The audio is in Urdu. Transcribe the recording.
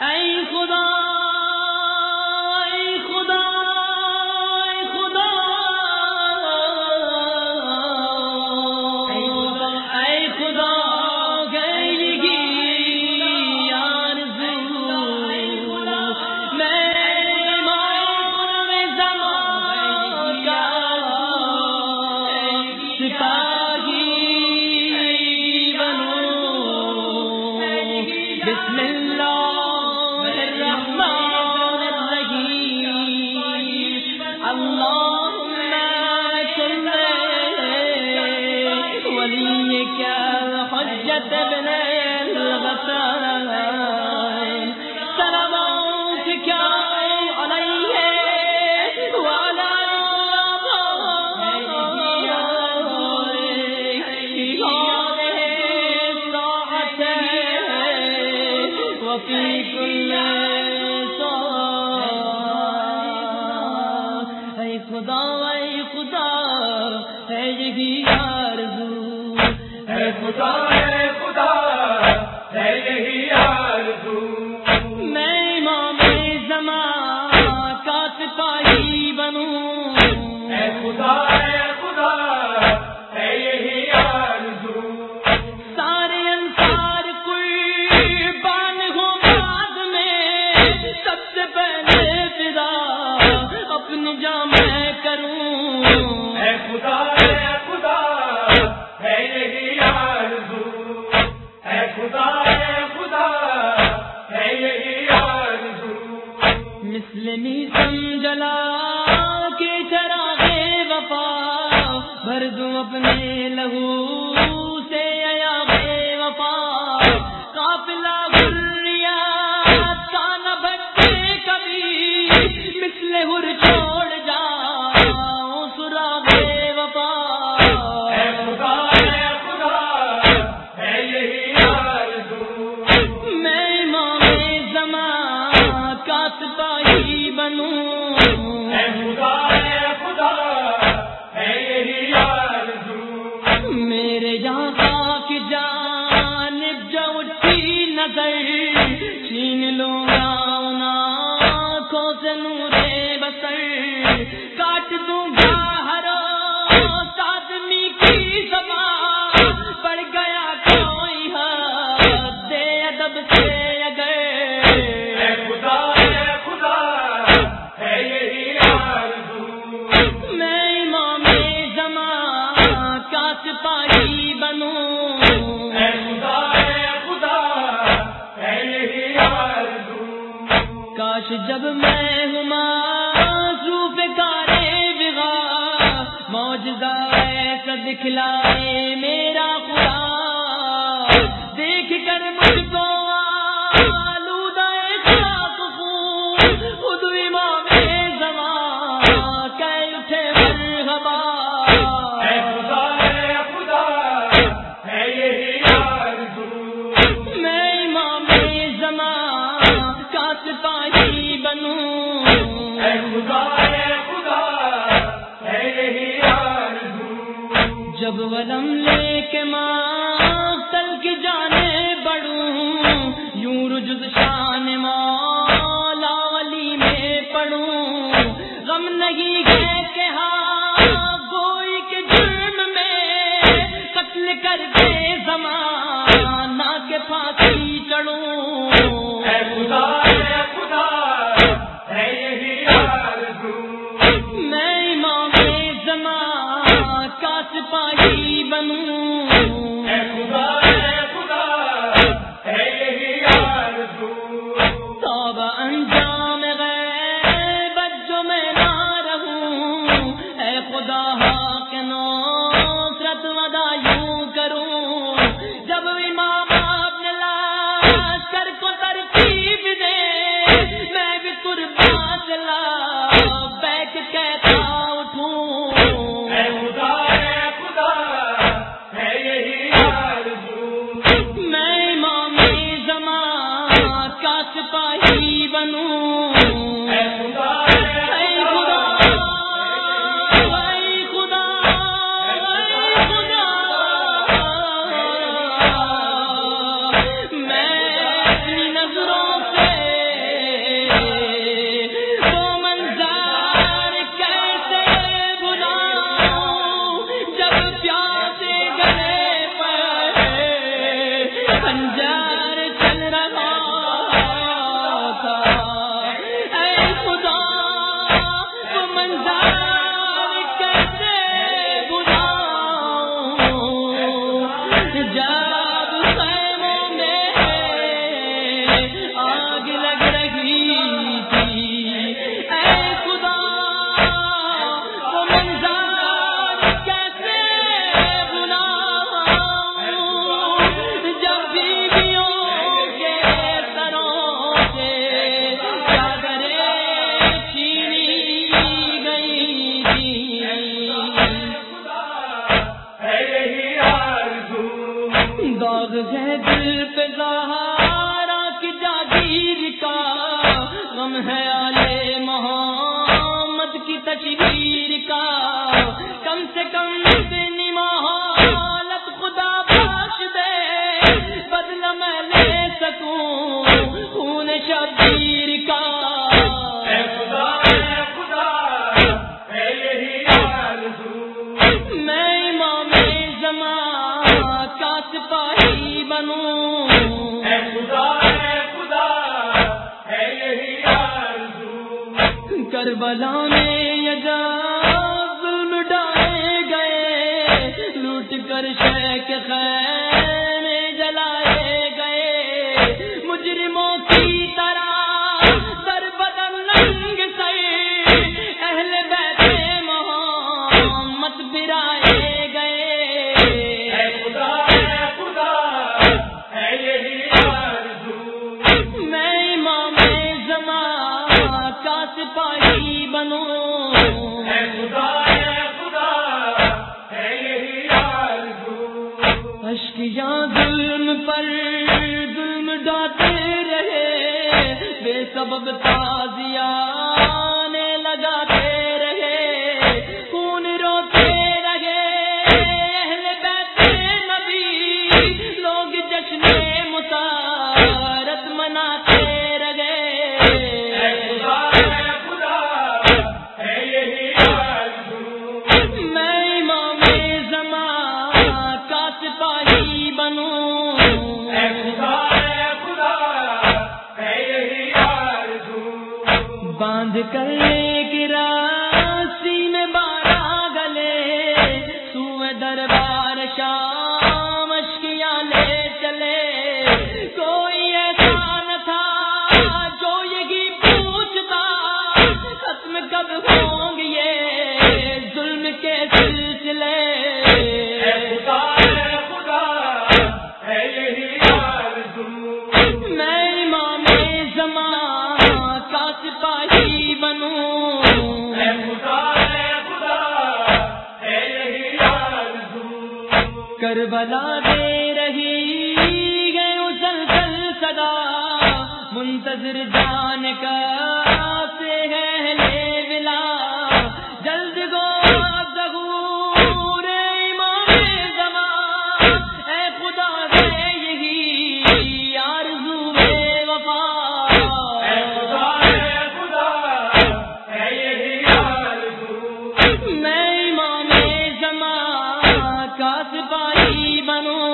اے خدا یہی آرزو ہے۔ خدا ہے خدا ہے یہی خدا ہے خدا ہے، یہی آرزو۔ مسلمی سمجھلا کے چراغ وفا، بھر دوں اپنے لہو پائی بنوں میرے یہاں جو اٹھی نظر چھین آنکھوں سے نورے بسر کاٹ دوں گا ہر زبان۔ پڑ گیا کوئی ہے ادب سے۔ پاک پائی بنو۔ کاش جب میں ہما سوپ کارے بگا موجودہ ایسا دکھلائے میرا خدا۔ دیکھ کر مجھ کو جب ولم لے کے ماں تل کی جانے بڑوں یوں رجز شان مالا ولی میں پڑھوں۔ غم نہیں ہے کہ ہاں گوئی کے جرم میں قتل کر کے زمانہ کے پھانسی چڑھوں۔ نو نام ہے آلے محمد کی تشہیر کا۔ کم سے کم محالت خدا بخش دے۔ بدل میں لے سکوں خون شبیر کا۔ اے خدا اے خدا اے یہی آرزو میں امام زمان کا سپاہی بنوں۔ اے خدا کربلا میں یجا ظلم ڈالے گئے لوٹ کر شیخ خیر کیا ظلم پر ظلم ڈاتے رہے بے سبب تازیانے باندھ کر گرا میں بارہ گلے سوئے دربار شام اشکیاں لے کربلا دے رہی ہے مسلسل صدا۔ منتظر جان کا سے ہے لے ولا۔ جلد گو ظہور امام زمان۔ اے خدا سے یہی آرزو بے وفا۔ اے خدا اے خدا اے یہی آرزو۔ میں امام زمان کا سپاہی بنو